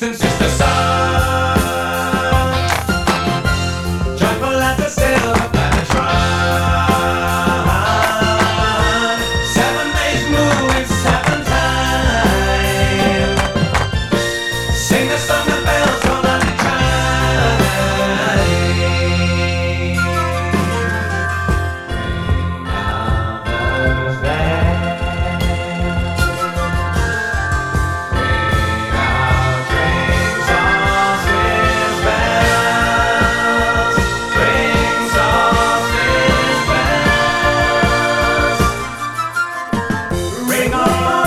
the sing along.